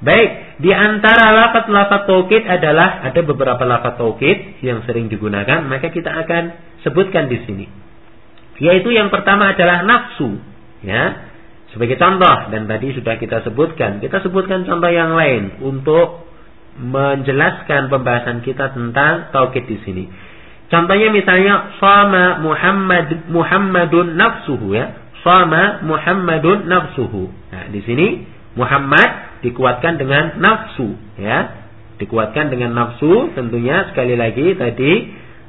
Baik, di antara lafaz-lafaz taukid adalah ada beberapa lafaz taukid yang sering digunakan, maka kita akan sebutkan di sini. Yaitu yang pertama adalah nafsu, ya. Sebagai contoh dan tadi sudah kita sebutkan, kita sebutkan contoh yang lain untuk menjelaskan pembahasan kita tentang taukid di sini. Contohnya misalnya sama Muhammad Muhammadun nafsuhu ya. Sama Muhammadun nafsuhu. Nah, di sini Muhammad dikuatkan dengan nafsu ya. Dikuatkan dengan nafsu tentunya sekali lagi tadi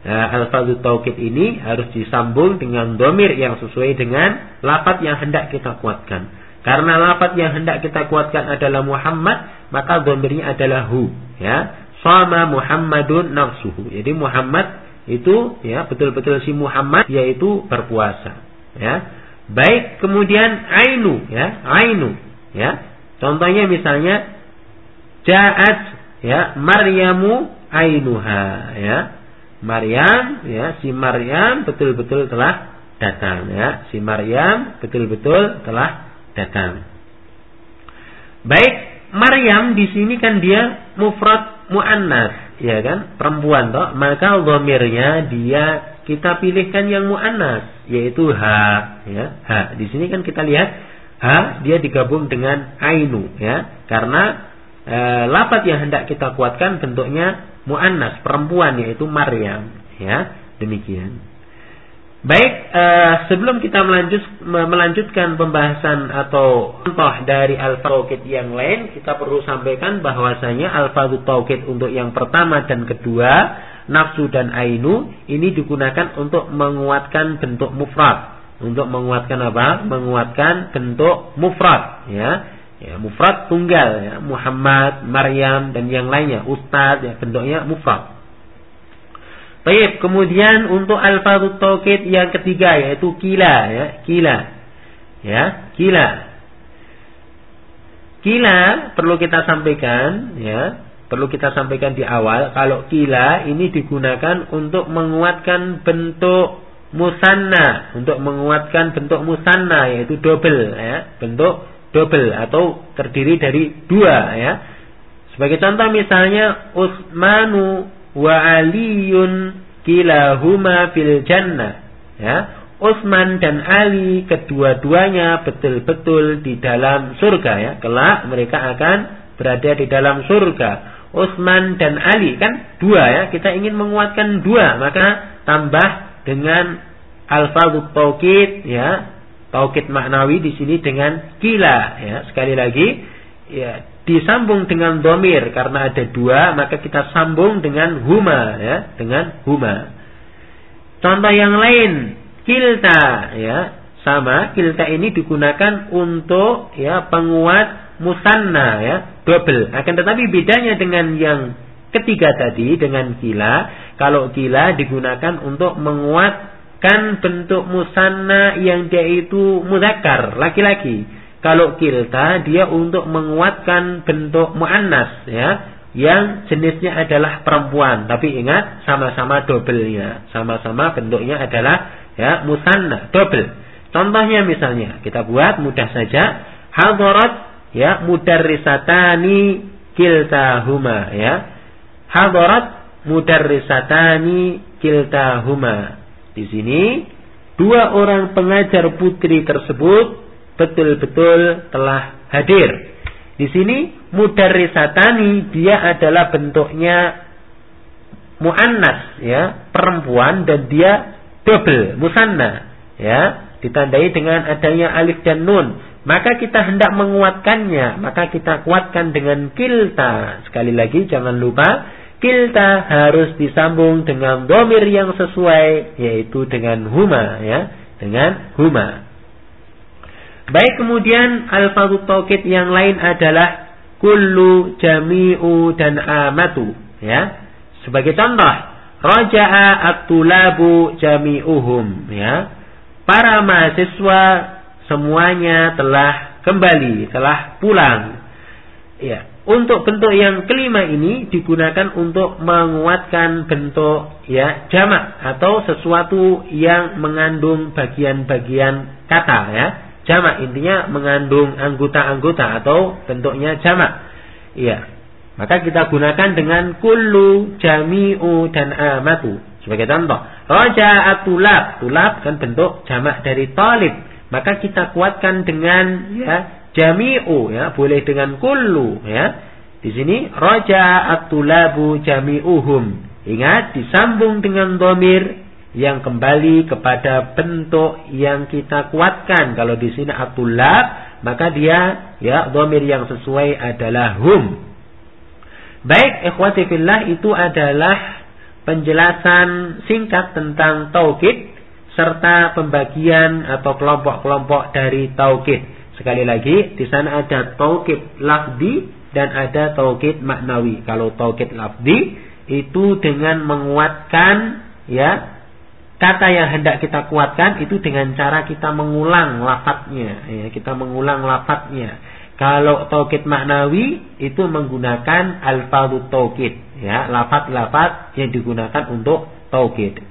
uh, al-fadhu taukid ini harus disambung dengan domir yang sesuai dengan lapat yang hendak kita kuatkan. Karena lapat yang hendak kita kuatkan adalah Muhammad maka domirnya adalah hu ya. Sama Muhammadun nafsuhu. Jadi Muhammad itu ya betul-betul si Muhammad yaitu berpuasa ya. Baik kemudian ainu ya ainu ya Contohnya misalnya Ja'at ya Maryamu ainuha ya. Maryam ya si Maryam betul-betul telah datang ya. Si Maryam betul-betul telah datang. Baik, Maryam di sini kan dia mufrad muannas, ya kan? Perempuan toh, maka dhamirnya dia kita pilihkan yang muannas yaitu ha ya. Ha. Di sini kan kita lihat ha? Dia digabung dengan ainu ya. Karena e, yang hendak kita kuatkan bentuknya muannas perempuan yaitu Maryam ya. Demikian. Baik e, sebelum kita melanjut melanjutkan pembahasan atau contoh dari alfa yang lain kita perlu sampaikan bahwasanya alfa taukid untuk yang pertama dan kedua nafsu dan ainu ini digunakan untuk menguatkan bentuk mufrad untuk menguatkan apa? Menguatkan bentuk mufrad, ya. Ya, mufrad tunggal ya, Muhammad, Maryam dan yang lainnya, ustaz ya, bentuknya mufrad. Baik, kemudian untuk alfadut taukid yang ketiga yaitu kila ya, kila. Ya, kila. Kila perlu kita sampaikan ya, perlu kita sampaikan di awal kalau kila ini digunakan untuk menguatkan bentuk musanna untuk menguatkan bentuk musanna yaitu double ya. Bentuk double atau terdiri dari dua ya. Sebagai contoh misalnya Utsmanu wa Aliyun kilahuma fil jannah ya. Utsman dan Ali kedua-duanya betul-betul di dalam surga ya. Kelak mereka akan berada di dalam surga. Utsman dan Ali kan dua ya. Kita ingin menguatkan dua maka tambah dengan alfazut taukid ya taukid maknawi di sini dengan kila ya. Sekali lagi ya disambung dengan domir karena ada dua maka kita sambung dengan huma ya dengan huma. Contoh yang lain kilta ya. Sama kilta ini digunakan untuk ya penguat musanna ya double. Akan tetapi bedanya dengan yang ketiga tadi dengan kila kalau kila digunakan untuk menguatkan bentuk musanna yang dia itu mudakar laki-laki. Kalau kilta dia untuk menguatkan bentuk muannas ya yang jenisnya adalah perempuan. Tapi ingat sama-sama dobelnya sama-sama bentuknya adalah ya musanna dobel. Contohnya misalnya kita buat mudah saja hadarat ya mudarrisatani kiltahuma ya hadarat mudarrisatani kiltahuma. Di sini dua orang pengajar putri tersebut betul-betul telah hadir. Di sini mudarrisatani dia adalah bentuknya muannas ya, perempuan dan dia double musanna ya, ditandai dengan adanya alif dan nun maka kita hendak menguatkannya, maka kita kuatkan dengan kilta. Sekali lagi jangan lupa kilta harus disambung dengan domir yang sesuai yaitu dengan huma ya dengan huma. Baik kemudian alfabet taukid yang lain adalah kullu jami'u dan amatu ya. Sebagai contoh raja'a at-tulabu jami'uhum ya. Para mahasiswa semuanya telah kembali telah pulang. Ya untuk bentuk yang kelima ini digunakan untuk menguatkan bentuk ya jamak atau sesuatu yang mengandung bagian-bagian kata ya. Jamak intinya mengandung anggota-anggota atau bentuknya jamak. Iya. Maka kita gunakan dengan kullu, jami'u dan amatu. Sebagai contoh, roja atulab, tulab kan bentuk jamak dari talib. Maka kita kuatkan dengan ya jami'u ya, boleh dengan kullu ya. Di sini roja atulabu jami'uhum. Ingat disambung dengan domir yang kembali kepada bentuk yang kita kuatkan. Kalau di sini atulab, maka dia ya domir yang sesuai adalah hum. Baik, ikhwati fillah itu adalah penjelasan singkat tentang tauhid serta pembagian atau kelompok-kelompok dari tauhid. Sekali lagi, di sana ada tauhid lafdi dan ada tauhid maknawi. Kalau tauhid lafdi itu dengan menguatkan ya kata yang hendak kita kuatkan itu dengan cara kita mengulang lafadznya ya, kita mengulang lafadznya kalau tauhid maknawi itu menggunakan alfadhu tauhid ya lafadz-lafadz yang digunakan untuk tauhid